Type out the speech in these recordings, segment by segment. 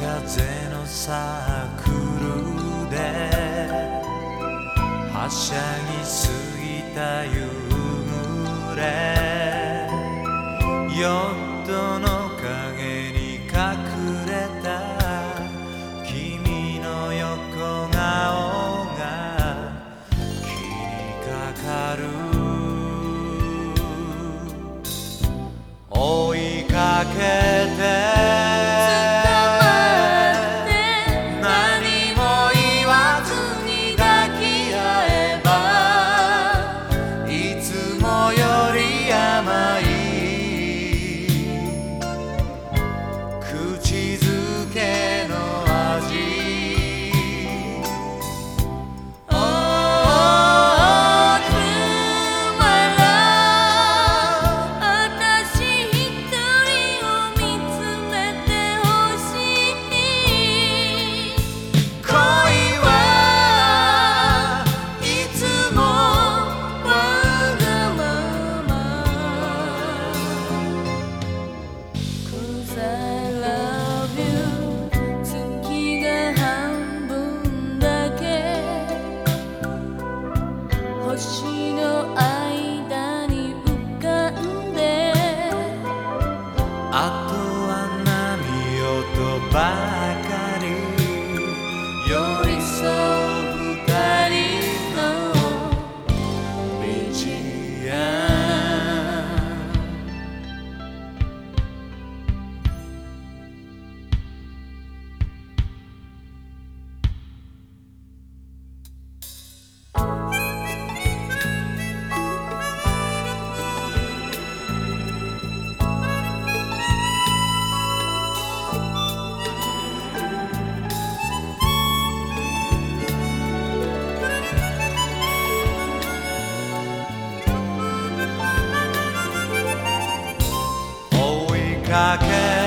風のサークルで。はしゃぎすぎた夕暮れヨットの影に隠れた。君の横顔が。気にかかる。追いかけかけ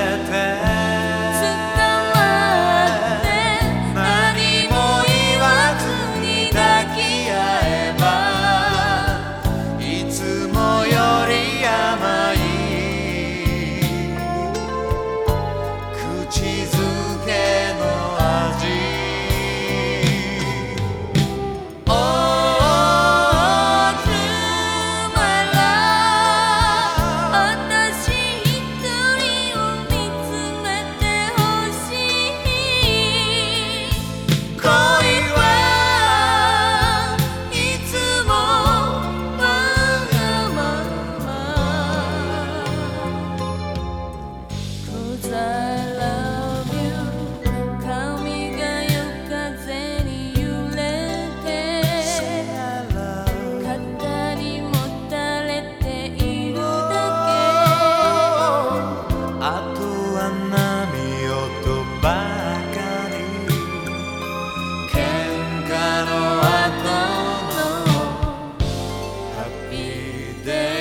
e deu.